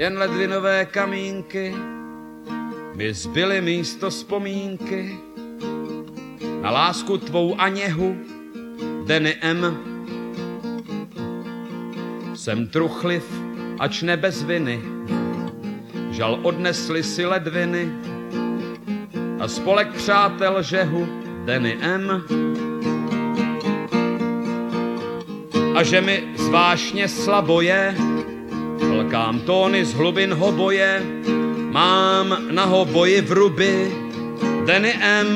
jen ledvinové kamínky, mi zbyly místo vzpomínky na lásku tvou a něhu, Denny M. Jsem truchliv, ač ne bez viny, žal odnesli si ledviny a spolek přátel žehu, Denny M. A že mi zvášně slabo je, Tlkám tóny z hlubin hoboje, mám na hoboji v ruby Denny M.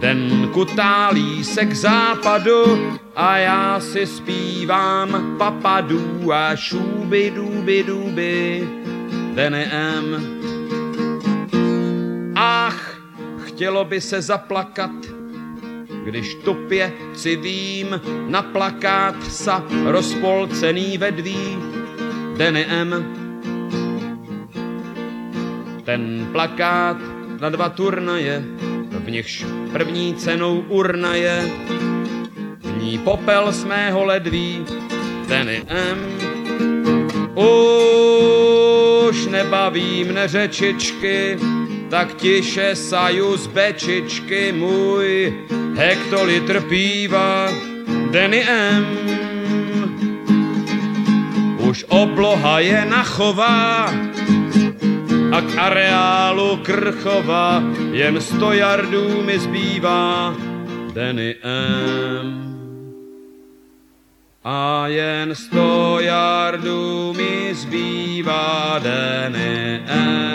Den kutálí se k západu a já si zpívám papadů a šuby duby duby Denny M. Ach, chtělo by se zaplakat, když tupě civím na plakát psa rozpolcený vedví Denny M. Ten plakát na dva turnaje, v nichž první cenou urna je, v ní popel z mého ledví Denny M. Už nebaví mne řečičky, tak tiše saju z bečičky můj hektolitr píva Denny M. Už obloha je nachová a k areálu Krchova jen sto jardů mi zbývá Denny M. A jen sto jardů mi zbývá Denny M.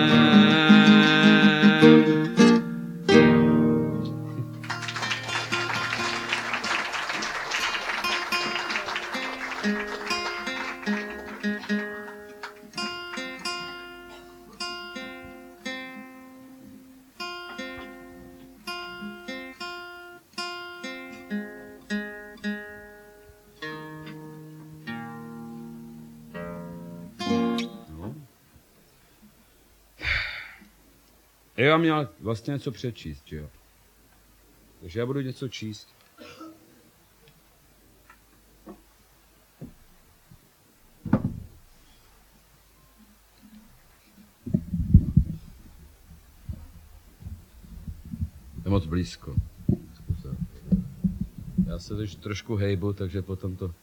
Já měl vlastně něco přečíst, jo? Takže já budu něco číst. Je moc blízko. Já se teď trošku hejbu, takže potom to